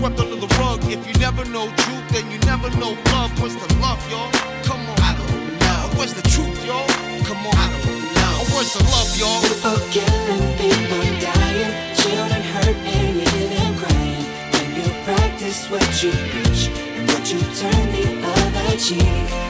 swept under the rug. If you never know truth, then you never know love. Where's the love, y'all? Come on. I don't know. Where's the truth, y'all? Come on. I don't know. Where's the love, y'all? People killing, people dying, children hurt, and you crying. When you practice what you preach, and would you turn the other cheek?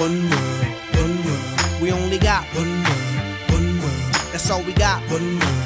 One world, one world. We only got one world, one world. That's all we got. One world,